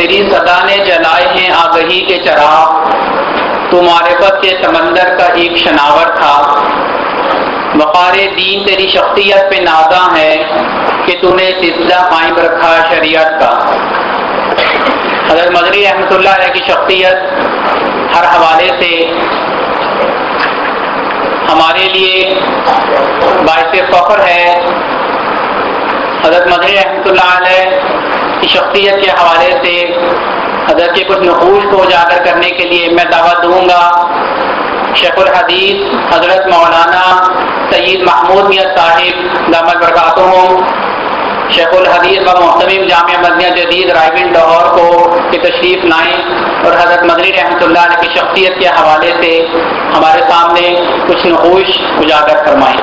تیری صدا نے جلائے ہیں آگہی کے چراغ۔ تو معرفت کے سمندر کا ایک شناور تھا۔ وقار دین تیری شخصیت پہ نازاں ہے کہ تو نے سلسلہ قائم رکھا شریعت کا۔ حضرت مدری رحمۃ اللہ علیہ کی شخصیت ہر حوالے سے ہمارے لیے باعث فخر ہے حضرت مدری رحمۃ اللہ علیہ کی شخصیت کے حوالے سے حضرت کے کچھ نقوش کو اجاگر کرنے کے لیے میں دعوت دوں گا۔ شیخ الحدیث حضرت مولانا سید محمود میاں صاحب دامت برکاتوں ہوں۔ شیخ الحدیث و محتمیم جامعہ مدنیہ جدید رائے لاہور کو کہ تشریف لائیں اور حضرت مدنی رحمۃ اللہ علیہ کی شخصیت کے حوالے سے ہمارے سامنے کچھ نقوش اجاگر فرمائیں۔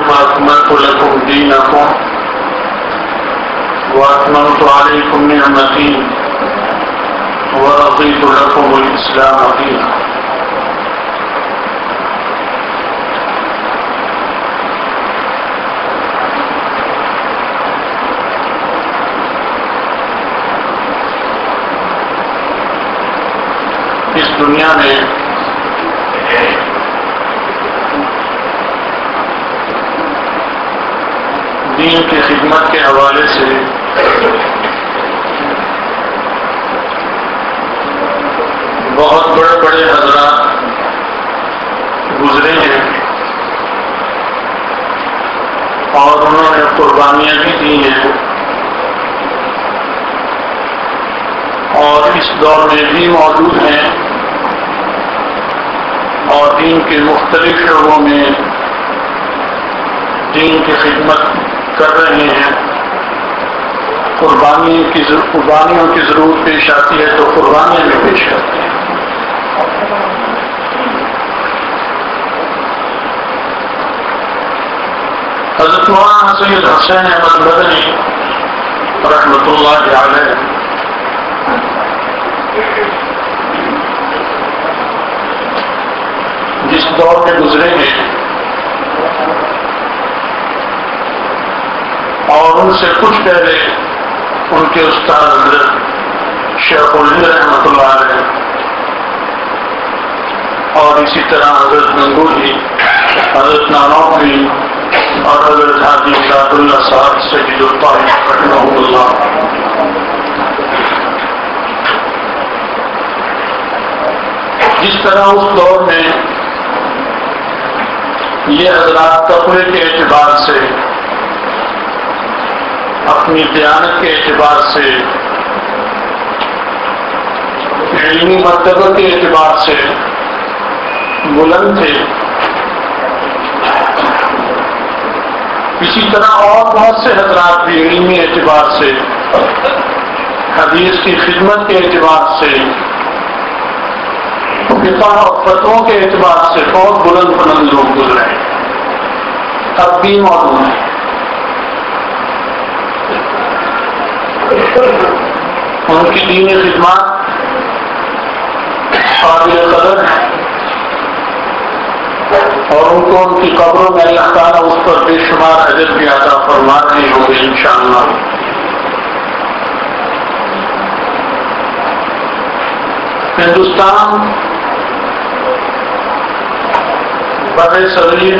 اليوم أكملت لكم دينكم وأتممت عليكم نعمتي ورضيت لكم الإسلام دينا. اس دنیا میں دین کی خدمت کے حوالے سے۔ بہت بڑے بڑے حضرات گزرے ہیں۔ اور انہوں نے قربانیاں بھی دی ہیں۔ اور اس دور میں بھی موجود ہیں۔ اور دین کے مختلف شعبوں میں دین کی خدمت کر رہے ہیں۔ قربانی کی قربانیوں کی ضرورت پیش آتی ہے تو قربانیاں بھی پیش آتی ہیں۔ حضرت مولانا سید حسین احمد مدنی رحمۃ اللہ علیہ۔ جس دور میں گزرے ہیں اور ان سے کچھ پہلے ان کے استاد حضرت شیخ الہند رحمۃ اللہ علیہ اور اسی طرح حضرت گنگولی حضرت نانوی اور حضرت حاجی مداد اللہ صاحب سید الطاف رحمہ اللہ۔ جس طرح اس دور میں یہ حضرات کپڑے کے اعتبار سے اپنی دیانت کے اعتبار سے، علمی مرتبہ کے اعتبار سے بلند تھے۔ اسی طرح اور بہت سے حضرات بھی علمی اعتبار سے، حدیث کی خدمت کے اعتبار سے، فقہ اور فتووں کے اعتبار سے بہت بلند بلند لوگ گزرے۔ ہیں اب بھی موجود ہیں ان کی دینی خدمات قابل قدر ہیں۔ اور ان کو ان کی قبروں میں اللہ تعالیٰ اس پر بے شمار حضرت بھی عطا فرما رہے ہوں گے ان شاء اللہ ہندوستان بڑے صغیر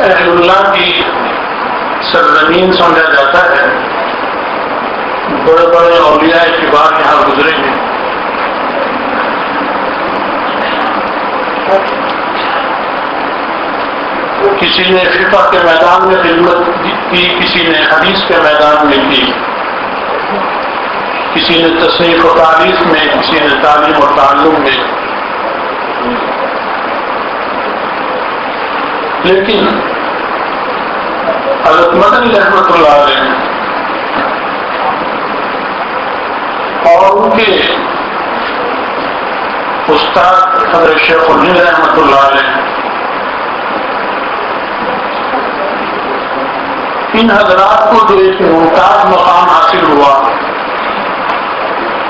اہل اللہ کی سرزمین سمجھا جاتا ہے۔ بڑے بڑے اولیاء کی بات یہاں گزرے ہیں۔ کسی نے فقہ کے میدان میں خدمت کی کسی نے حدیث کے میدان میں کی۔ کسی نے تصنیف و تعریف میں، کسی نے تعلیم و تعلق میں۔ لیکن حضرت مدنی رحمت اللہ علیہ۔ اور ان کے استاد حضرت شیخ الدین رحمت اللہ علیہ۔ ان حضرات کو جو ایک ممتاز مقام حاصل ہوا،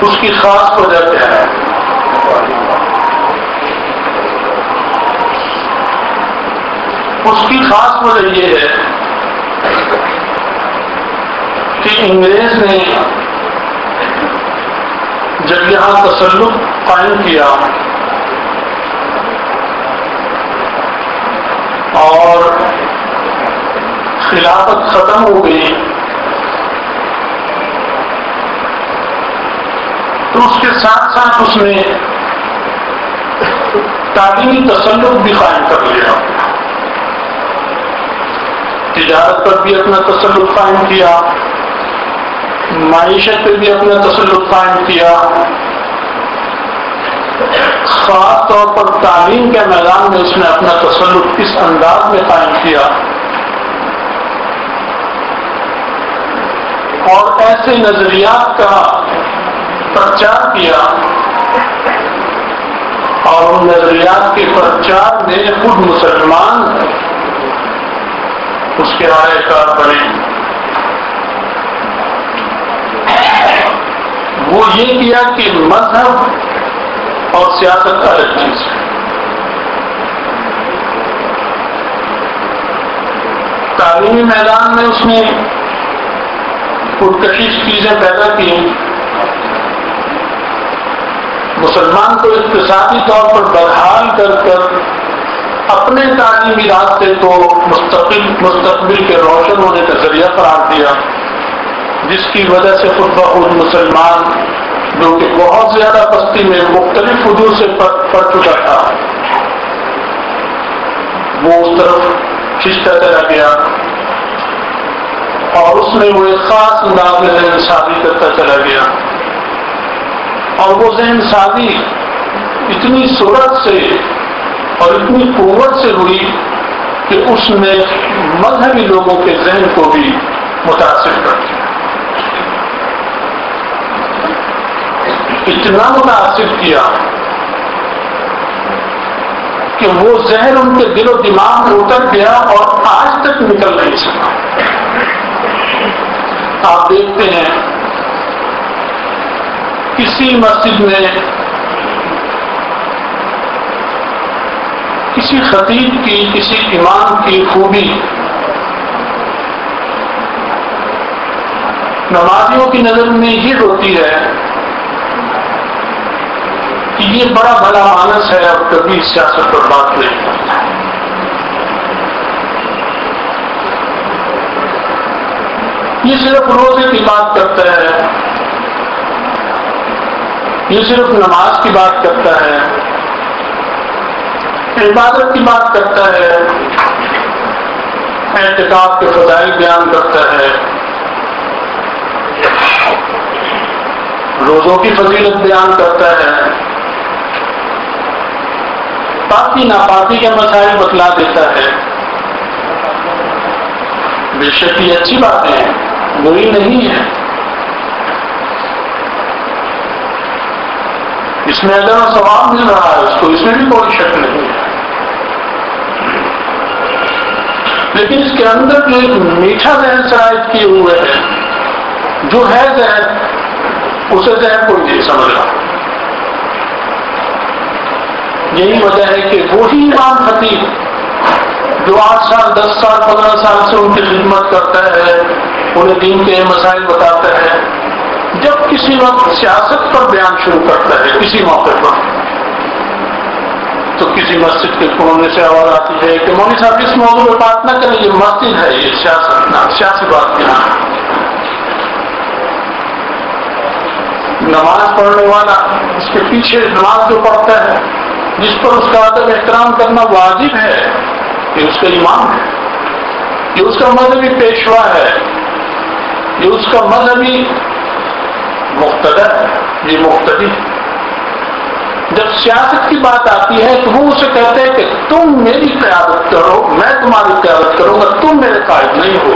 اس کی خاص وجہ کیا ہے؟ اس کی خاص وجہ یہ ہے کہ انگریز نے جب یہاں تسلط قائم کیا اور خلافت ختم ہو گئی، تو اس کے ساتھ ساتھ اس نے تعلیمی تسلط بھی قائم کر لیا۔ تجارت پر بھی اپنا تسلط قائم کیا، معیشت پہ بھی اپنا تسلط قائم کیا۔ خاص طور پر تعلیم کے میدان میں اس نے اپنا تسلط کس انداز میں قائم کیا۔ اور ایسے نظریات کا پرچار کیا۔ اور ان نظریات کے پرچار میں خود مسلمان اس کے رائے کار بنے وہ یہ کیا کہ مذہب اور سیاست کا الگ چیز ہے۔ تعلیمی میدان میں اس نے خودکشی چیزیں پیدا کی۔ مسلمان کو اقتصادی طور پر بحال کر کر اپنے تعلیمی راستے کو مستقل مستقبل کے روشن ہونے کا ذریعہ قرار دیا، جس کی وجہ سے خود بخود مسلمان جو کہ بہت زیادہ بستی میں مختلف حدود سے پڑ چکا تھا، وہ اس طرف کھینچتا چلا گیا اور اس میں وہ ایک خاص انداز میں ذہن شادی کرتا چلا گیا۔ اور وہ ذہن شادی اتنی صورت سے اور اتنی قوت سے ہوئی کہ اس نے مذہبی لوگوں کے ذہن کو بھی متاثر کر دیا۔ اتنا متاثر کیا کہ وہ ذہن ان کے دل و دماغ میں اتر گیا اور آج تک نکل نہیں سکا۔ آپ دیکھتے ہیں، کسی مسجد میں کسی خطیب کی، کسی امام کی خوبی۔ نمازیوں کی نظر میں یہ ہوتی ہے کہ یہ بڑا بڑا مانس ہے اور کبھی سیاست پر بات نہیں کرتا یہ صرف روزے کی بات کرتا ہے۔ یہ صرف نماز کی بات کرتا ہے۔ عبادت کی بات کرتا ہے احتکاب کے فضائل بیان کرتا ہے۔ روزوں کی فضیلت بیان کرتا ہے۔ پاکی ناپاکی کے مسائل بتلا دیتا ہے۔ بے شک یہ اچھی باتیں ہیں، بری نہیں ہے اس میں اگر ثواب مل رہا ہے، اس کو اس میں بھی کوئی شک نہیں۔ لیکن اس کے اندر جو ایک میٹھا ذہن شرائط کیے ہوئے ہے۔ جو ہے ذہن، اسے ذہن کوئی نہیں سمجھ رہا۔ یہی وجہ ہے کہ وہی امام خطیب جو آٹھ سال، دس سال، پندرہ سال سے ان کی خدمت کرتا ہے، انہیں دین کے مسائل بتاتا ہے، جب کسی وقت سیاست پر بیان شروع کرتا ہے، کسی موقع پر۔ تو کسی مسجد کے کونے سے آواز آتی ہے کہ مولوی صاحب، اس موضوع پہ بات نہ کریں، یہ مسجد ہے، یہ سیاست نہ سیاسی بات یہاں نماز پڑھنے والا اس کے پیچھے نماز جو پڑھتا ہے، جس پر اس کا ادب احترام کرنا واجب ہے، یہ اس کا امام ہے۔ یہ اس کا مذہبی پیشوا ہے۔ یہ اس کا مذہبی مختلف ہے۔ یہ مختلف جب سیاست کی بات آتی ہے تو وہ اسے کہتے ہیں کہ تم میری قیادت کرو، میں تمہاری قیادت کروں گا، تم میرے قائد نہیں ہو۔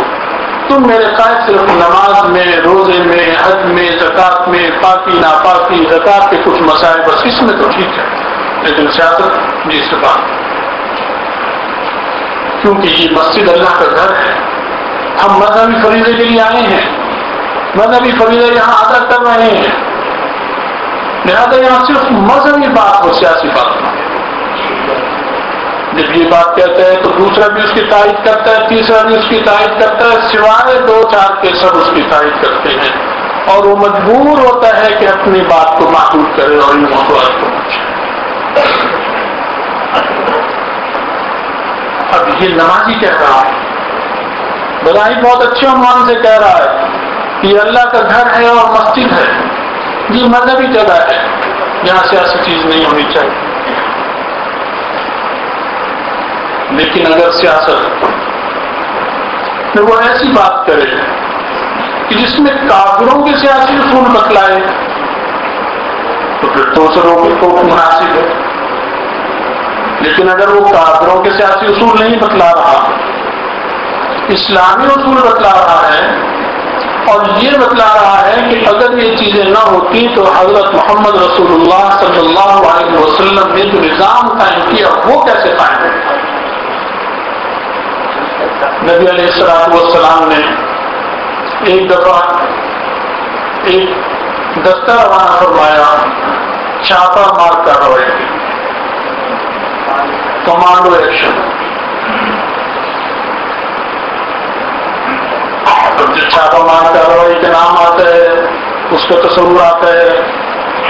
تم میرے قائد صرف نماز میں، روزے میں، حج میں زکات میں، پاکی، ناپاکی زکات کے کچھ مسائل، بس اس میں تو ٹھیک ہے۔ لیکن سیاست جی سے بات کیونکہ یہ مسجد اللہ کا گھر ہے۔ ہم مذہبی فریضے کے لیے آئے ہیں۔ مذہبی فریضے یہاں ادا کر رہے ہیں۔ لہٰذا یہاں صرف مذہبی بات ہو سیاسی بات نہ جب یہ بات کہتے ہیں تو دوسرا بھی اس کی تائید کرتا ہے، تیسرا بھی اس کی تائید کرتا ہے، سوائے دو چار کے سب اس کی تائید کرتے ہیں۔ اور وہ مجبور ہوتا ہے کہ اپنی بات کو محدود کرے اور ان موضوعات کو۔ اب یہ نمازی کہہ رہا ہے۔ بلائی بہت اچھے عنوان سے کہہ رہا ہے کہ اللہ کا گھر ہے اور مسجد ہے۔ یہ مذہبی جگہ ہے۔ یہاں سے ایسی چیز نہیں ہونی چاہیے۔ لیکن اگر سیاست میں وہ ایسی بات کرے کہ جس میں کافروں کے سیاسی اصول بتلائے، تو پھر دوسروں کو مناسب ہے۔ لیکن اگر وہ کافروں کے سیاسی اصول نہیں بتلا رہا، اسلامی اصول بتلا رہا ہے اور یہ بتلا رہا ہے کہ اگر یہ چیزیں نہ ہوتی تو حضرت محمد رسول اللہ صلی اللہ علیہ وسلم نے جو نظام قائم کیا وہ کیسے قائم ہوتا؟ نبی علیہ السلام والسلام نے ایک دفعہ ایک دستہ روانہ فرمایا چھاپا مار کر رہے کمانڈو ایکشن۔ جو چھاپا مار کاروائی کے نام آتا ہے، اس کا تصور آتا ہے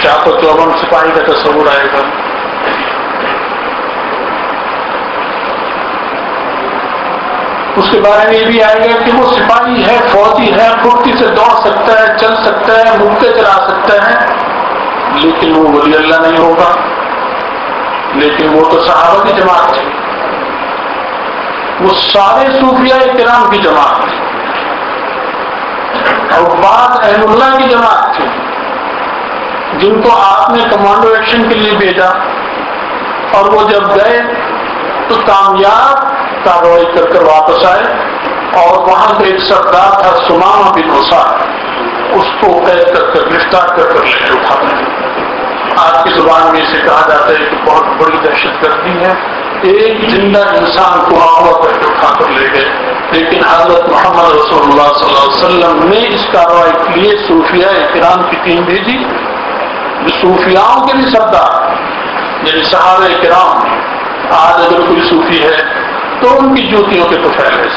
چار سو چوبن سپاہی کا تصور آئے گا۔ اس کے بارے میں یہ بھی آئے گا کہ وہ سپاہی ہے، فوجی ہے پھرتی سے دوڑ سکتا ہے، چل سکتا ہے مکے چلا سکتا ہے، لیکن وہ ولی اللہ نہیں ہوگا۔ لیکن وہ تو صحابہ کی جماعت تھی وہ سارے صوفیاء کرام کی جماعت تھی اور بعض احم اللہ کی جماعت تھی، جن کو آپ نے کمانڈو ایکشن کے لیے بھیجا، اور وہ جب گئے تو کامیاب کاروائی کر کر واپس آئے، اور وہاں سے ایک سردار تھا سماما بن حسا اس کو قید کر کر گرفتار کر کر لے اٹھا۔ آج کی زبان میں اسے کہا جاتا ہے کہ بہت بڑی دہشت گردی ہے۔ ایک زندہ انسان کو آوا کر کے اٹھا کر لے گئے۔ لیکن حضرت محمد رسول اللہ صلی اللہ علیہ وسلم نے اس کاروائی کے لیے صوفیاء کرام کی ٹیم بھیجی۔ جو صوفیاؤں کے بھی سردار یعنی صحابہ کرام، آج اگر کوئی صوفی ہے تو ان کی جوتیوں کے تو پھیلے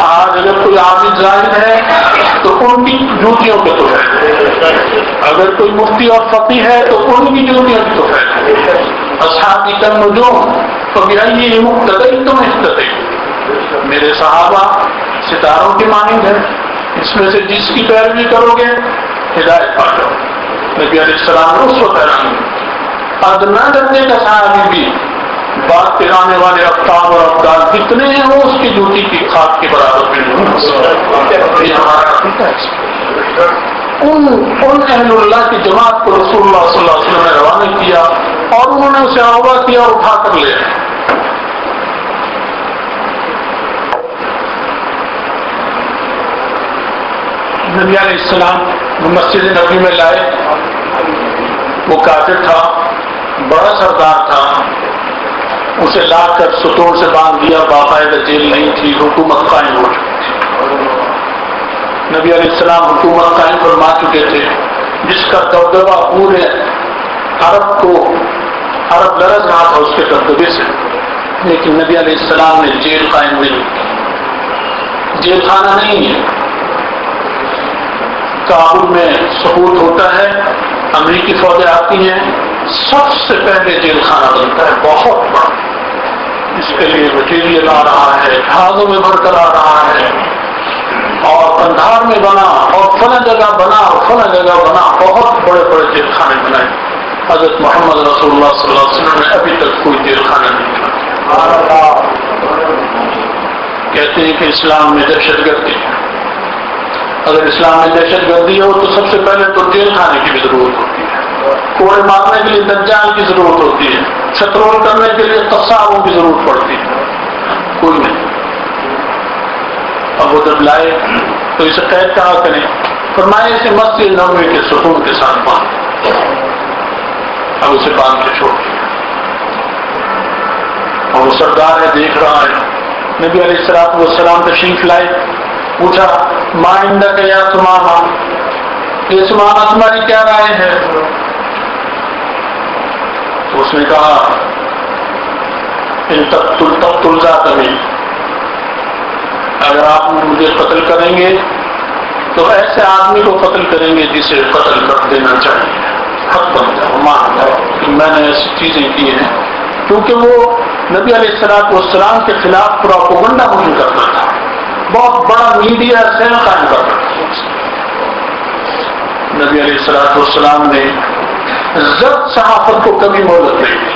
آج اگر کوئی عابد ظاہر ہے، تو ان کی جوتیوں کے تو پھیلے اگر کوئی مفتی اور فقی ہے، تو ان کی جوتیوں کے تو پھیلے اصحابی کا نجوم تو یہ مقتدئی تو مستدئی میرے صحابہ، ستاروں کی مانند ہے اس میں سے جس کی پیروی کرو گے، ہدایت پا جاؤ۔ نبی علیہ السلام اس وقت حیران ادنا کرنے کا صحابی بھی بات پرانے والے افطاب اور افطار کتنے ہیں وہ اس کی ڈیوٹی کی خاک کے برابر میں یہ ہمارا ان ان اہل اللہ کی جماعت کو رسول اللہ صلی اللہ علیہ وسلم نے روانہ کیا اور انہوں نے اسے آغا کیا اور اٹھا کر لیا نبی علیہ السلام مسجد نبی میں لائے۔ وہ کافر تھا، بڑا سردار تھا۔ اسے لا کر ستون سے باندھ دیا، باقاعدہ جیل نہیں تھی، حکومت قائم ہو چکی تھی۔ نبی علیہ السلام حکومت قائم فرما چکے تھے۔ جس کا دبدبا پورے عرب کو عرب لرز رہا تھا، اس کے دبدبے سے۔ لیکن نبی علیہ السلام نے جیل قائم نہیں جیل خانہ نہیں ہے۔ کابل میں ثبوت ہوتا ہے، امریکی فوجیں آتی ہیں۔ سب سے پہلے جیل خانہ بنتا ہے، بہت بڑا۔ اس کے لیے مٹیریل آ رہا ہے، جہازوں میں بھر کر آ رہا ہے۔ اور کندھار میں بنا، اور فلاں جگہ بنا، اور فلاں جگہ بنا۔ بہت بڑے بڑے جیل خانے بنائے۔ حضرت محمد رسول اللہ صلی اللہ علیہ وسلم نے ابھی تک کوئی جیل خانہ نہیں بنا۔ کہتے ہیں کہ اسلام میں دہشت گردی ہے۔ اگر اسلام میں دہشت گردی ہو تو سب سے پہلے تو جیل کھانے کی بھی ضرورت ہوتی ہے۔ کوڑے مارنے کے لیے دجال کی ضرورت ہوتی ہے سٹرول کرنے کے لیے تصاووں کی ضرورت پڑتی ہے۔ کوئی نہیں۔ اب وہ جب لائے تو اسے قید کہا کریں، فرمائے اسے مسجد نبوی کے سکون کے ساتھ باندھ۔ اب اسے باندھ کے چھوڑ دیا۔ اور وہ سردار ہے، دیکھ رہا ہے۔ نبی علیہ السلام وہ سلام تشریف لائے۔ پوچھا، ماں مائندہ کا یا سمانا؟ یہ سمانا تمہاری کیا رائے ہے؟ اس نے کہا، ان تب تل، تب تلزا کبھی اگر آپ مجھے قتل کریں گے، تو ایسے آدمی کو قتل کریں گے جسے قتل کر دینا چاہیے۔ حق بن جاؤ، مان جاؤ کہ میں نے ایسی چیزیں کی ہیں۔ کیونکہ وہ نبی علیہ السلام والسلام کے خلاف پراپوگنڈا مہم کرتا تھا۔ بہت بڑا میڈیا سیل قائم کرتا تھا۔ نبی علیہ السلام والسلام نے زد صحافت کو کبھی مہلت نہیں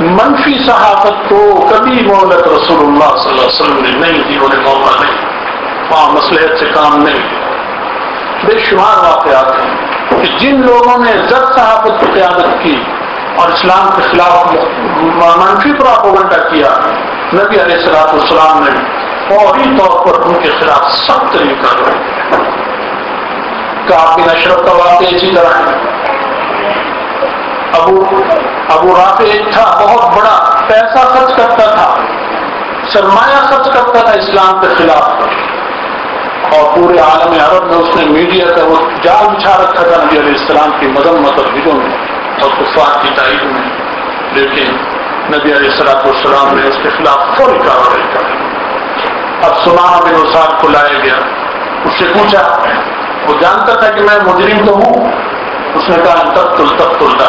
منفی صحافت کو کبھی مہلت رسول اللہ صلی اللہ علیہ وسلم نے نہیں دی، انہیں موقع نہیں۔ وہاں مسلحت سے کام نہیں۔ بے شمار واقعات ہیں کہ جن لوگوں نے زد صحافت کی قیادت کی اور اسلام کے خلاف منفی پراپوگنڈا کیا، نبی علیہ السلاط والسلام نے فوری طور پر ان کے خلاف سخت طریقہ رہے کافی نشرف کا واقعہ اسی طرح ہے۔ ابو ابو رافع ایک تھا، بہت بڑا، پیسہ خرچ کرتا تھا، سرمایہ خرچ کرتا تھا اسلام کے خلاف۔ اور پورے عالم عرب میں اس نے میڈیا کا وہ جال بچھا رکھا تھا نبی علیہ السلام کی مذمت اور میں، اور کفار کی تائید میں۔ لیکن نبی علیہ السلاط والسلام نے اس کے خلاف فوری کاروائی کر اب سنانا بن وسعت کو لایا گیا۔ اس سے پوچھا، وہ جانتا تھا کہ میں مجرم تو ہوں؟ اس نے کہا، تب تل، تب تلتا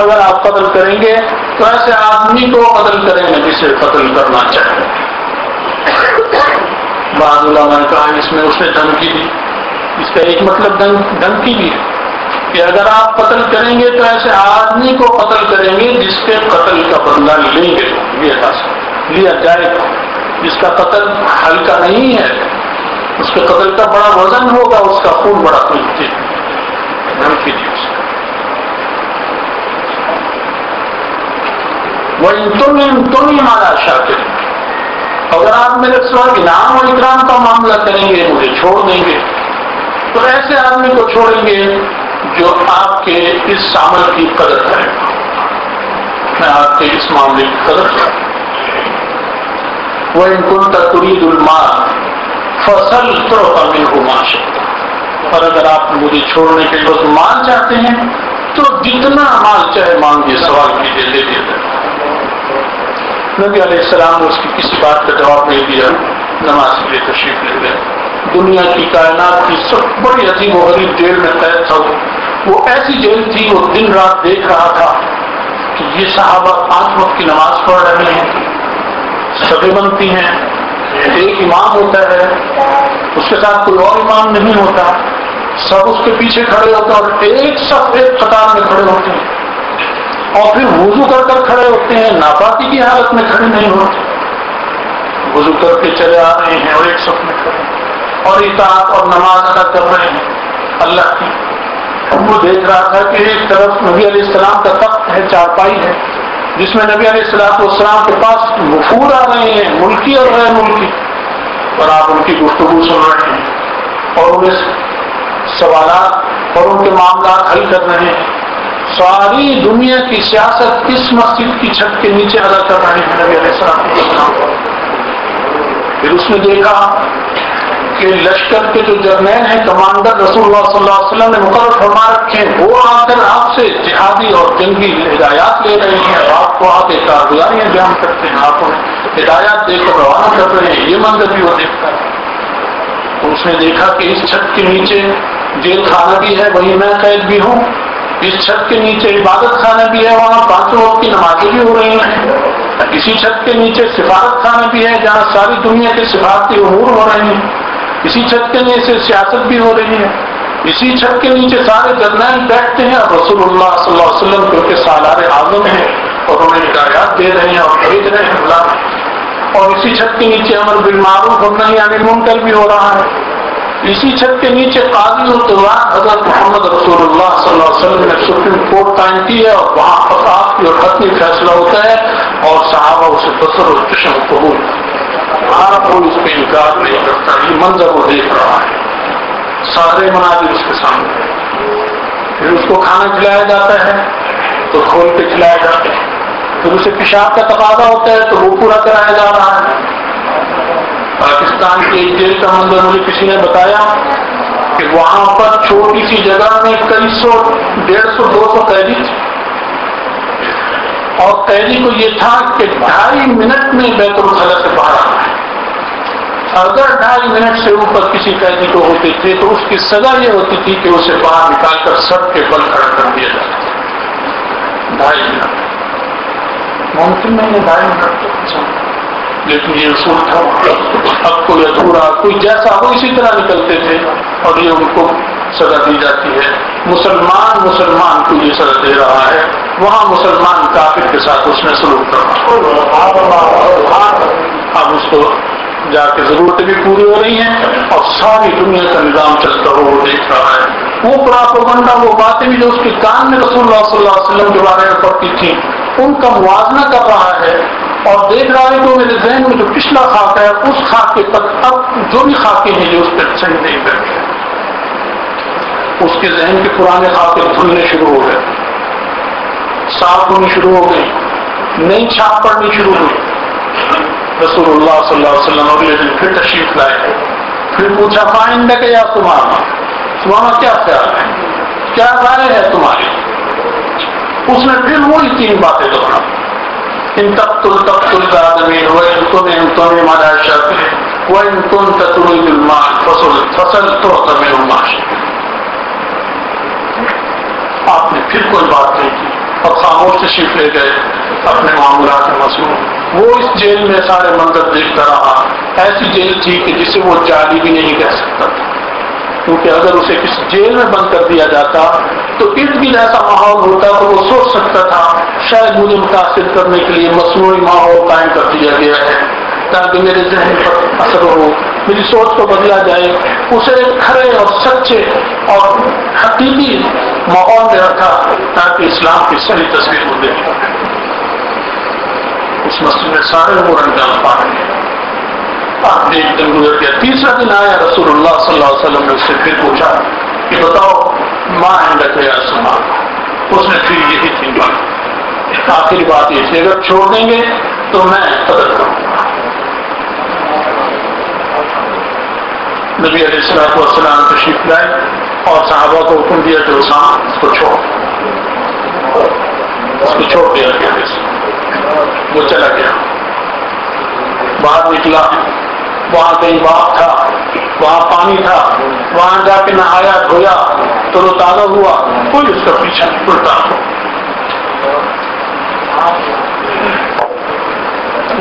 اگر آپ قتل کریں گے تو ایسے آدمی کو قتل کریں گے جسے قتل کرنا چاہیے۔ بعض علماء نے کہا، اس میں اس نے دھمکی دی اس کا ایک مطلب دھمکی بھی ہے۔ کہ اگر آپ قتل کریں گے تو ایسے آدمی کو قتل کریں گے جس کے قتل کا بدلہ لیں گے۔ یہ لیا جائے گا۔ جس کا قتل ہلکا نہیں ہے اس کے قتل کا بڑا وزن ہوگا، اس کا خون بڑا قیمتی دھمکی جی، دی اس وہ تم تم ہی ہمارا شاکر اگر آپ میرے سوا انعام اور اکرام کا معاملہ کریں گے، مجھے چھوڑ دیں گے، تو ایسے آدمی کو چھوڑیں گے جو آپ کے اس عمل کی قدر کرے۔ میں آپ کے اس معاملے کی قدر کروں۔ وہ ان کن ترید المال فصل تو امین کو اور اگر آپ مجھے چھوڑنے کے لیے مال چاہتے ہیں، تو جتنا مال چاہے مانگیے، سوال کیجیے دے دیتے نبی علیہ السلام نے اس کی کسی بات کا جواب نہیں دیا، نماز کے لیے تشریف لے گئے۔ دنیا کی کائنات کی سب بڑی عظیم و غریب جیل میں قید تھا وہ۔ ایسی جیل تھی، وہ دن رات دیکھ رہا تھا کہ یہ صحابہ پانچ وقت کی نماز پڑھ رہے ہیں سبھی بنتی ہیں۔ ایک امام ہوتا ہے، اس کے ساتھ کوئی اور امام نہیں ہوتا۔ سب اس کے پیچھے کھڑے ہوتے ہیں اور ایک سب ایک قطار میں کھڑے ہوتے ہیں۔ اور پھر وضو کر کر کھڑے ہوتے ہیں، ناپاکی کی حالت میں کھڑے نہیں ہوتے۔ وضو کر کے چلے آ رہے ہیں اور ایک سب میں کھڑے اور اطاعت اور نماز ادا کر رہے ہیں۔ اللہ کی۔ وہ دیکھ رہا تھا کہ ایک طرف نبی علیہ السلام کا تخت ہے، چارپائی ہے۔ جس میں نبی علیہ السلام والسلام کے پاس مفور آ رہے ہیں، ملکی اور غیر ملکی۔ اور آپ ان کی گفتگو سن رہے ہیں۔ اور انہیں سوالات اور ان کے معاملات حل کر رہے ہیں۔ ساری دنیا کی سیاست اس مسجد کی چھت کے نیچے ادا کر رہے ہیں نبی علیہ السلام پھر اس نے دیکھا کہ لشکر کے جو جرنیل ہیں، کمانڈر رسول اللہ صلی اللہ علیہ وسلم نے مقرر فرما رکھے ہیں، وہ آ کر آپ سے جہادی اور جنگی ہدایات لے رہے ہیں آپ کو آ کے کارگزاریاں بیان کرتے ہیں، آپ انہیں ہدایات دے کر روانہ کر رہے ہیں، یہ منظر بھی وہ دیکھتا ہے۔ تو اس نے دیکھا کہ اس چھت کے نیچے جیل خانہ بھی ہے، وہی میں قید بھی ہوں۔ اس چھت کے نیچے عبادت خانہ بھی ہے، وہاں پانچوں وقت کی نمازیں بھی ہو رہی ہیں۔ اسی چھت کے نیچے سفارت خانہ بھی ہے، جہاں ساری دنیا کے سفارتی امور ہو رہے ہیں۔ اسی چھت کے نیچے سیاست بھی ہو رہی ہے۔ اسی چھت کے نیچے سارے جرنیل بیٹھتے ہیں اور رسول اللہ صلی اللہ علیہ وسلم جو کہ سالار اعظم ہیں اور انہیں ہدایات دے رہے ہیں اور بھیج رہے ہیں۔ اللہ اور اسی چھت کے نیچے امر بالمعروف اور نہیں یعنی منکر بھی ہو رہا ہے۔ اسی چھت کے نیچے قاضی الطوار حضرت محمد رسول اللہ صلی اللہ علیہ وسلم نے سپریم کورٹ قائم کی ہے اور وہاں فساد کی اور حتمی فیصلہ ہوتا ہے اور صحابہ اسے بسر اور چشم قبول آپ کوئی اس پہ انکار نہیں کرتا یہ منظر وہ دیکھ رہا ہے۔ سارے مناظر اس کے سامنے۔ پھر اس کو کھانا کھلایا جاتا ہے، تو کھول کے کھلایا جاتا ہے۔ پھر اسے پیشاب کا تقاضا ہوتا ہے، تو وہ پورا کرایا جا رہا ہے۔ پاکستان کی ایک جیل کا منظر مجھے کسی نے بتایا کہ وہاں پر چھوٹی سی جگہ میں کئی سو، ڈیڑھ سو، دو سو قیدی تھے۔ اور قیدی کو یہ تھا کہ ڈھائی منٹ میں بیت الخلا سے باہر آنا۔ اگر ڈھائی منٹ سے اوپر کسی قیدی کو ہوتے تھے تو اس کی سزا یہ ہوتی تھی کہ اسے باہر نکال کر سب کے بل کھڑا کر دیا جاتا ڈھائی منٹ۔ ممکن نہیں ہے ڈھائی منٹ لیکن یہ اصول تھا۔ اب کوئی ادھورا کوئی جیسا وہ اسی طرح نکلتے تھے اور یہ ان کو سزا دی جاتی ہے۔ مسلمان مسلمان کو یہ سزا دے رہا ہے۔ وہاں مسلمان کافر کے ساتھ اس نے سلوک کرنا۔ اب اس کو جا کے ضرورتیں بھی پوری ہو رہی ہیں اور ساری دنیا کا نظام چلتا ہو وہ دیکھ رہا ہے۔ وہ پراپگنڈا وہ باتیں بھی جو اس کے کان میں رسول اللہ صلی اللہ علیہ وسلم کے بارے میں پڑتی تھی ان کا موازنہ کر رہا ہے۔ اور دیکھ رہا ہے کہ میرے ذہن میں جو پچھلا خاکہ ہے، اس خاکے پر اب جو بھی خاکے ہیں جو اس پہ صحیح نہیں بیٹھے اس کے ذہن کے پرانے خاکے دھلنے شروع ہو گئے۔ صاف ہونی شروع ہو گئی نئی چھاپ پڑنی شروع ہوئی۔ رسول اللہ صلی اللہ علیہ وسلم اگلے دن پھر تشریف لائے تھے پھر پوچھا پائندہ کہ یا تمہارا تمہارا کیا خیال ہے کیا رائے ہے تمہاری اس نے پھر وہی تین باتیں دوہرا ان تب تل تب تل کا آدمی وہ ان تم ان تم مانا شک وہ ان تم تتوی المال فصل فصل تو تمہیں الماش آپ نے پھر کوئی بات نہیں کی اور خاموش تشریف لے گئے اپنے معاملات میں مصروف وہ اس جیل میں سارے منظر دیکھتا رہا ایسی جیل تھی کہ جسے وہ جالی بھی نہیں کہہ سکتا۔ تھا کیونکہ اگر اسے کسی جیل میں بند کر دیا جاتا، تو ارد گرد ایسا ماحول ہوتا تو وہ سوچ سکتا تھا، شاید مجھے متاثر کرنے کے لیے مصنوعی ماحول قائم کر دیا گیا ہے۔ تاکہ میرے ذہن پر اثر ہو، میری سوچ کو بدلا جائے۔ اسے کھڑے اور سچے اور حقیقی ماحول میں رکھا تاکہ اسلام کی صحیح تصویر ہو دیکھ اس مسئلے میں سارے وہ انجام پا رہے ہیں۔ آپ نے ایک دن گزر گیا۔ تیسرا دن آیا رسول اللہ صلی اللہ علیہ وسلم نے اس سے پھر پوچھا کہ بتاؤ، ماں اہم یا سما اس نے پھر یہی تھی بات۔ آخری بات یہ تھی، اگر چھوڑ دیں گے تو میں قدر کروں نبی علیہ السلام والسلام تشریف لائے اور صحابہ کو حکم دیا کہ اسام اس کو چھوڑ۔ اس کو چھوڑ دیا گیا۔ وہ چلا گیا۔ باہر نکلا وہاں کہیں باغ تھا۔ وہاں پانی تھا۔ وہاں جا کے نہایا، دھویا تو وہ تازہ ہوا۔ کوئی اس کا پیچھا نہیں پڑتا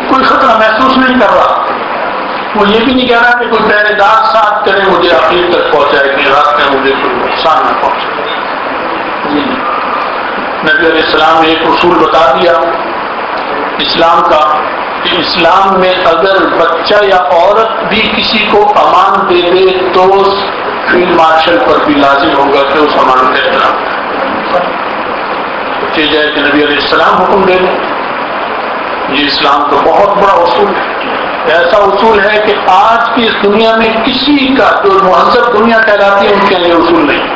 کوئی خطرہ محسوس نہیں کر رہا۔ وہ یہ بھی نہیں کہہ رہا کہ کوئی پہلے دار ساتھ کرے، مجھے اپنی تک پہنچائے کہ رات میں مجھے کوئی نقصان نہ پہنچے نبی علیہ السلام نے ایک اصول بتا دیا۔ اسلام کا کہ اسلام میں اگر بچہ یا عورت بھی کسی کو امان دے دے تو فیلڈ مارشل پر بھی لازم ہوگا کہ اس امان کا احترام کہ جائے کہ نبی علیہ السلام حکم دے دیں۔ یہ اسلام کا بہت بڑا اصول ہے۔ ایسا اصول ہے کہ آج کی اس دنیا میں کسی کا جو مہذب دنیا کہلاتی ہے، ان کے یہ اصول نہیں۔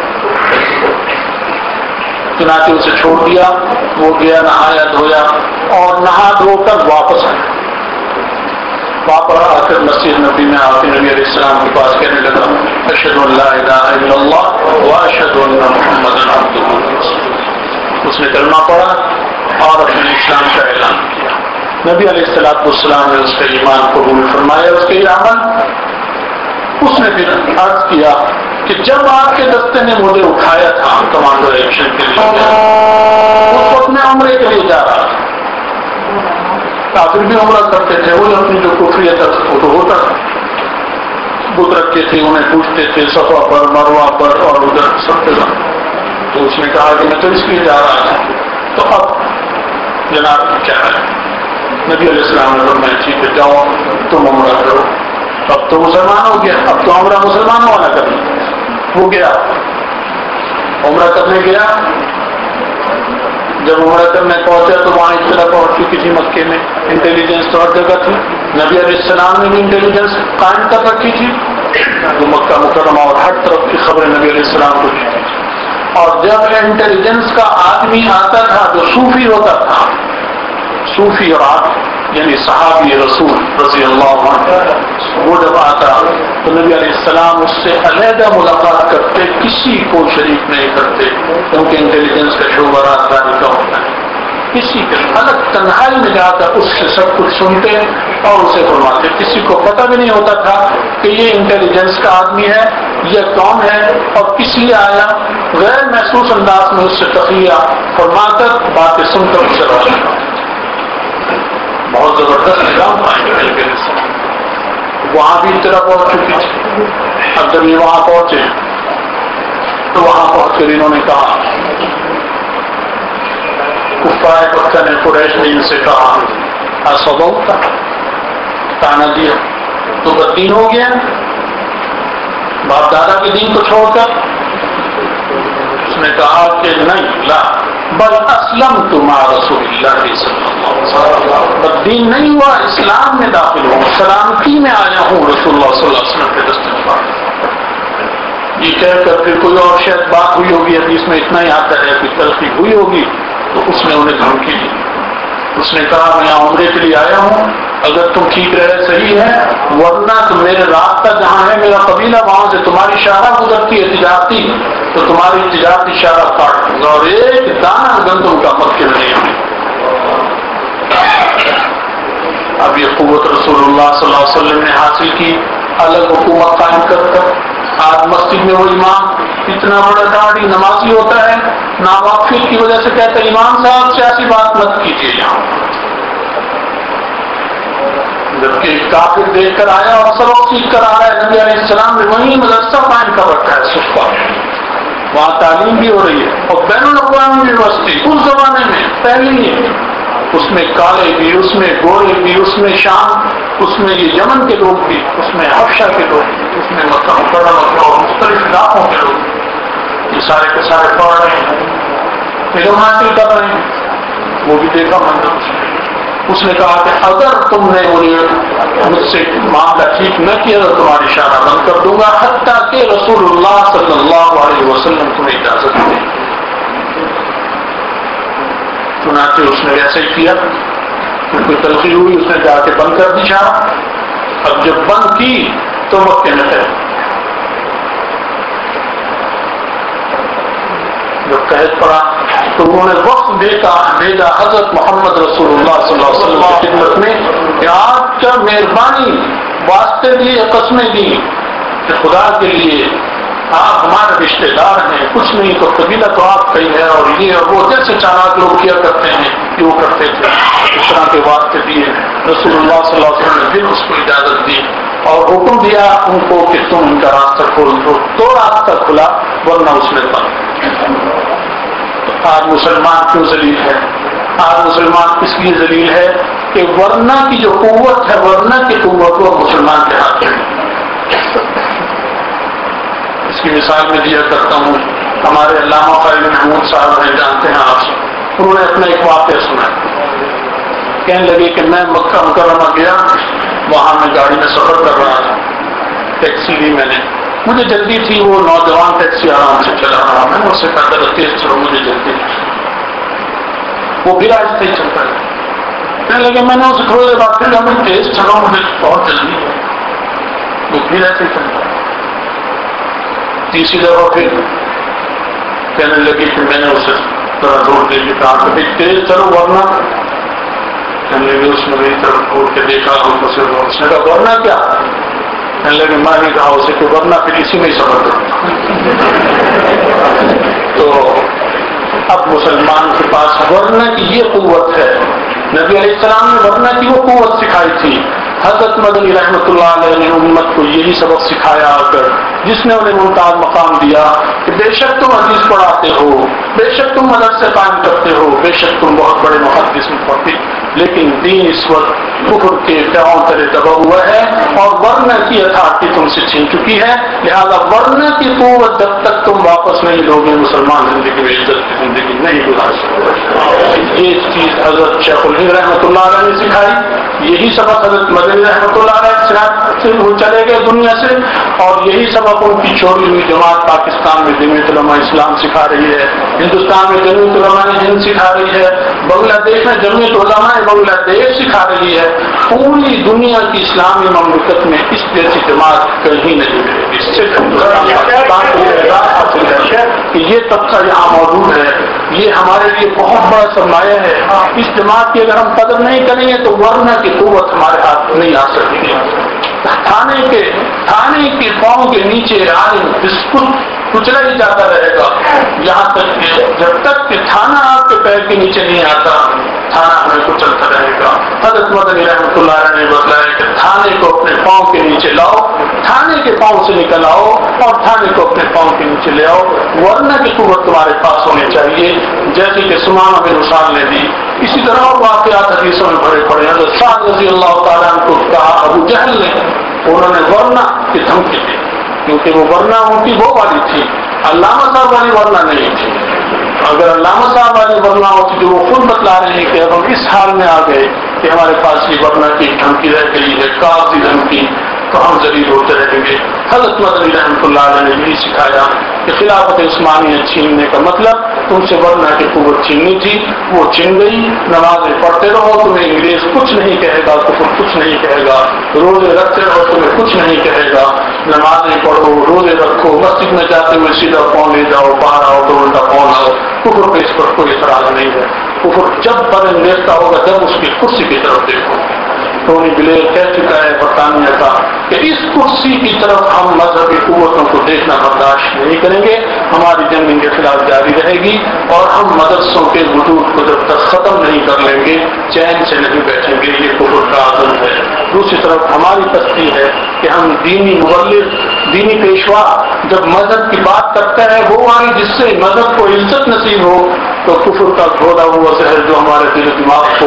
چنانچہ اسے چھوڑ دیا وہ گیا، نہایا، دھویا اور نہا دھو کر واپس آیا۔ واپس آ کر مسجد نبی میں آ کے نبی علیہ السلام کے پاس کہنے لگا اشد اللہ الہ الا اللہ و اشد اللہ محمد اس نے کلمہ پڑھا اور اپنے اسلام کا اعلان کیا۔ نبی علیہ السلام والسلام نے اس کا ایمان قبول فرمایا، اس کے عمل اس نے پھر عرض کیا کہ جب آپ کے دستے نے مجھے اٹھایا تھا کمانڈر ایکشن کے لیے، اس وقت میں عمرے کے لیے جا رہا تھا۔ کافر بھی عمرہ کرتے تھے، وہ اپنی جو کوٹری تک ہوتا تھا۔ بت رکھتے تھے، انہیں پوچھتے تھے صفا پر مروا پر اور ادھر سب جگہ۔ تو اس نے کہا کہ میں تو اس لیے جا رہا تھا۔ تو اب جناب کیا ہے؟ نبی علیہ السلام نے میں ٹھیک ہے، جاؤ، تم عمرہ کرو۔ اب تو مسلمان ہو گیا، اب تو عمرہ مسلمان والا کرنا وہ گیا۔ عمرہ کرنے گیا؟ جب عمرہ کرنے پہنچا تو وہاں اطلاع پہنچ چکی تھی مکے میں۔ انٹیلیجنس تو ہر جگہ تھی۔ نبی علیہ السلام نے بھی انٹیلیجنس قائم کر رکھی تھی۔ جو مکہ مکرمہ اور ہر طرف کی خبریں نبی علیہ السلام کو دی۔ تھی اور جب انٹیلیجنس کا آدمی آتا تھا جو صوفی ہوتا تھا، صوفی اور آدمی۔ یعنی صحابی رسول رضی اللہ عنہ، وہ جب آتا تو نبی علیہ السلام اس سے علیحدہ ملاقات کرتے، کسی کو شریک نہیں کرتے، کیونکہ انٹیلیجنس کا شعبہ راجدھانی کا ہوتا ہے۔ کسی کے الگ تنہائی میں جا کر اس سے سب کچھ سنتے اور اسے فرماتے۔ کسی کو پتہ بھی نہیں ہوتا تھا کہ یہ انٹیلیجنس کا آدمی ہے، یہ کون ہے؟ اور کس لیے آیا؟ غیر محسوس انداز میں اس سے تخیہ فرما کر باتیں سن کر اسے روشن بہت زبردست نظام وہاں بھی اطلاع پہنچ چکی تھی اب جب یہ وہاں پہنچے تو وہاں پہنچ کر انہوں نے کہا کفائے پکا نے قریش نے ان سے کہا ایسا تانا دیا۔ تو بدین ہو گیا۔ باپ دادا کے دین کو چھوڑ کر اس نے کہا کہ نہیں، لا، بل اسلم تمہارا رسول اللہ صلی دین نہیں ہوا، اسلام میں داخل ہوں، سلامتی میں آیا ہوں رسول اللہ صلی اللہ علیہ وسلم کے دست پر یہ کہہ کر پھر کوئی اور شاید بات ہوئی ہوگی، حدیث میں اتنا ہی آتا ہے کہ تلخی ہوئی ہوگی، تو اس نے انہیں دھمکی دی۔ اس نے کہا، میں عمرے کے لیے آیا ہوں، اگر تم ٹھیک رہے، صحیح ہے، ورنہ تو میرے راستہ جہاں ہے، میرا قبیلہ وہاں سے تمہاری شاہراہ گزرتی ہے، تجارتی، تو تمہاری تجارتی شاہراہ کاٹ دوں گا اور ایک دانا گندم کا مت کے نہیں اب یہ قوت رسول اللہ صلی اللہ علیہ وسلم نے حاصل کی، الگ حکومت قائم کر کر آج مسجد میں وہ امام اتنا بڑا داڑھی نمازی ہوتا ہے ناواقفیت کی وجہ سے کہتے ہیں، امام صاحب، سیاسی بات مت کیجیے یہاں۔ جبکہ کافر دیکھ کر آیا اور سبق سیکھ کر آ رہا ہے، نبی علیہ السلام نے وہیں مدرسہ قائم کر رکھا ہے سکھ کا وہاں تعلیم بھی ہو رہی ہے۔ اور بین الاقوامی یونیورسٹی، اس زمانے میں پہلی ہے۔ اس میں کالے بھی، اس میں گورے بھی، اس میں شام، اس میں یہ یمن کے لوگ بھی، اس میں حفشہ کے لوگ بھی، اس میں مکہ مکرمہ اور مختلف علاقوں کے لوگ بھی۔ یہ سارے کے سارے پڑھ رہے ہیں۔ علم حاصل کر رہے ہیں۔ وہ بھی دیکھا منظر اس نے۔ اس نے کہا کہ اگر تم نے انہیں مجھ سے معاملہ ٹھیک نہ کیا تو تمہاری اشارہ بند کر دوں گا، حتیٰ کہ رسول اللہ صلی اللہ علیہ وسلم تمہیں اجازت دے چنانچہ اس نے ایسے ہی کیا پھر کوئی تلخی ہوئی، اس نے جا کے بند کر دی شاہ اب جب بند کی تو وقت میں ہے جب قید پڑا تو انہوں نے وقت دیتا بھیجا حضرت محمد رسول اللہ صلی اللہ علیہ وسلم کی خدمت میں کہ آپ کا مہربانی واسطے دیے قسمیں دی کہ خدا کے لیے آپ ہمارے رشتے دار ہیں، کچھ نہیں، تو قبیلہ تو آپ کا ہی ہے اور یہ اور وہ جیسے چالاک لوگ کیا کرتے ہیں کہ وہ کرتے تھے؟ اس طرح کے واسطے دیے رسول اللہ صلی اللہ علیہ وسلم نے پھر اس کو اجازت دی اور حکم دیا ان کو کہ تم ان کا راستہ کھول دو۔ تو راستہ کھلا، ورنہ اس میں بند۔ آج مسلمان کیوں ذلیل ہے آج مسلمان اس لیے ذلیل ہے کہ ورنہ کی جو قوت ہے، ورنہ کی قوت وہ مسلمان کے ہاتھ میں اس کی مثال میں دیا کرتا ہوں۔ ہمارے علامہ فائل محمود صاحب ہیں، جانتے ہیں آپ سے انہوں نے اپنا ایک واقعہ سنا کہنے لگے کہ میں مکہ مکرمہ گیا، وہاں میں گاڑی میں سفر کر رہا تھا۔ ٹیکسی لی میں نے۔ مجھے جلدی تھی، وہ نوجوان ٹیکسی آرام سے چلا رہا۔ میں نے اس سے کہا تھا تیز چلو، مجھے جلدی وہ بھی آہستہ ہی چلتا۔ ہے کہنے لگے، میں نے اسے تھوڑی دیر بات کر میں تیز چلا مجھے بہت جلدی ہے وہ بھی ایسے ہی چلتا۔ ہے تیسری دفعہ پھر کہنے لگی کہ میں نے اسے ذرا زور دے کے کہا کہ تیز چلو ورنہ کہنے لگے اس نے میری طرف گھوڑ کے دیکھا اس نے کہا ورنہ کیا؟ کہنے لگے میں نہیں کہا اسے کہ ورنہ پھر اسی میں ہی سمجھ تو اب مسلمان کے پاس ورنہ کی یہ قوت ہے نبی علیہ السلام نے ورنہ کی وہ قوت سکھائی تھی۔ حضرت مدنی رحمۃ اللہ علیہ نے امت کو یہی سبق سکھایا آ کر جس نے انہیں ممتاز مقام دیا کہ بے شک تم عزیز پڑھاتے ہو، بے شک تم مدرسے قائم کرتے ہو، بے شک تم بہت بڑے محدث پڑھتے لیکن دین اس وقت کفر کے پیاؤں ترے دبا ہوا ہے اور ورنہ کی اتھارٹی تم سے چھین چکی ہے۔ لہذا ورنہ کی قوت جب تک تم واپس نہیں لوگے، مسلمان زندگی میں عزت کی زندگی نہیں گزار سکتے۔ یہ چیز حضرت شیخ الحد رحمۃ اللہ علیہ نے سکھائی۔ یہی سبق حضرت مدنی رحمۃ اللہ علیہ سے وہ چلے گئے دنیا سے۔ اور یہی سبق ان کی چھوڑی ہوئی جماعت پاکستان میں جمعیت علماء اسلام سکھا رہی ہے۔ ہندوستان میں جمعیت علماء ہند سکھا رہی ہے۔ بنگلہ دیش میں جمعیت علماء بنگلہ دیش سکھا رہی ہے۔ پوری دنیا کی اسلامی مملکت میں اس جیسی جماعت کہیں نہیں اس سے حاصل ہے کہ یہ طبقہ یہاں موجود ہے۔ یہ ہمارے لیے بہت بڑا سرمایہ ہے۔ اس جماعت کی اگر ہم قدر نہیں کریں گے تو ورنہ کی قوت ہمارے ہاتھ نہیں آ سکتی۔ تھانے کے تھانے کے پاؤں کے نیچے عالم بسکٹ کچلا ہی جاتا رہے گا۔ یہاں تک کہ جب تک کہ تھانہ آپ کے پیر کے نیچے نہیں آتا تھانہ ہمیں کچلتا رہے گا حضرت مدنی رحمۃ اللہ نے بتلایا کہ تھانے کو اپنے پاؤں کے نیچے لاؤ، تھانے کے پاؤں سے نکل آؤ اور تھانے کو اپنے پاؤں کے نیچے لے آؤ، ورنہ کی قوت تمہارے پاس ہونی چاہیے۔ جیسے کہ سمان میں نشان نے دی اسی طرح اور واقعات حدیثوں میں بھرے پڑے حضرت سعد رضی اللہ تعالیٰ کو کہا، ابو جہل نے، انہوں نے ورنہ کی دھمکی دی، کیونکہ وہ ورنہ ان کی وہ والی تھی۔ علامہ صاحب والی ورنہ نہیں تھی اگر علامہ صاحب والی ورنہ ہوتی تو وہ خود بتلا رہے ہیں کہ اب ہم اس حال میں آ گئے کہ ہمارے پاس یہ ورنہ کی دھمکی رہ گئی ہے کافی دھمکی۔ تو ہم ذریع ہوتے رہیں گے۔ حضرت مدنی رحمۃ اللہ علیہ نے یہی سکھایا کہ خلافت عثمانیہ چھیننے کا مطلب تم سے ورنہ کی قوت چھیننی تھی، وہ چھن گئی۔ نمازیں پڑھتے رہو، تمہیں انگریز کچھ نہیں کہے گا، کفر کچھ نہیں کہے گا۔ روزے رکھتے رہو، تمہیں کچھ نہیں کہے گا۔ نمازیں پڑھو، روزے رکھو، مسجد میں جاتے ہوئے سیدھا پون لے جاؤ، باہر آؤ تو الٹا پون آؤ۔ کفر پہ اس پر کوئی اعتراض نہیں ہے۔ کفر جب بر انگیزتا ہوگا، جب اس کی کرسی کی طرف دیکھو۔ ٹونی بلیر کہہ چکا ہے برطانیہ کا کہ اس کرسی کی طرف ہم مذہبی قوتوں کو دیکھنا برداشت نہیں کریں گے، ہماری جنگ ان کے خلاف جاری رہے گی اور ہم مدرسوں کے وجود کو جب تک ختم نہیں کر لیں گے، چین سے نہیں بیٹھیں گے، یہ کفر کا عزم ہے۔ دوسری طرف ہماری تختی ہے کہ ہم دینی مغلر دینی پیشوا جب مذہب کی بات کرتا ہے، وہ آئی جس سے مذہب کو عزت نصیب ہو، تو کفر کا گھوڑا ہوا زہر جو ہمارے دل و دماغ کو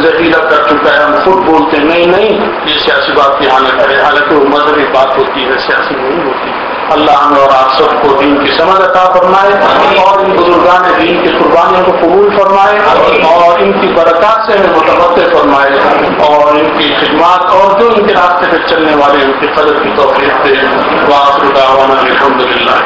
زہریلا کر چکا ہے۔ ہم خود بولتے ہیں، نہیں نہیں، یہ سیاسی بات کی حالت ہے حالانکہ وہ مذہبی بات ہوتی ہے، سیاسی نہیں ہوتی۔ ہے اللہ ہمیں اور آپ سب کو دین کی سمجھ عطا فرمائے اور ان بزرگان دین کی قربانیوں کو قبول فرمائے اور ان کی برکات سے ہمیں متوقع فرمائے اور ان کی خدمات اور جو ان کے راستے پہ چلنے والے ان کی قدر کی توفیق دے۔ واپس الحمد للہ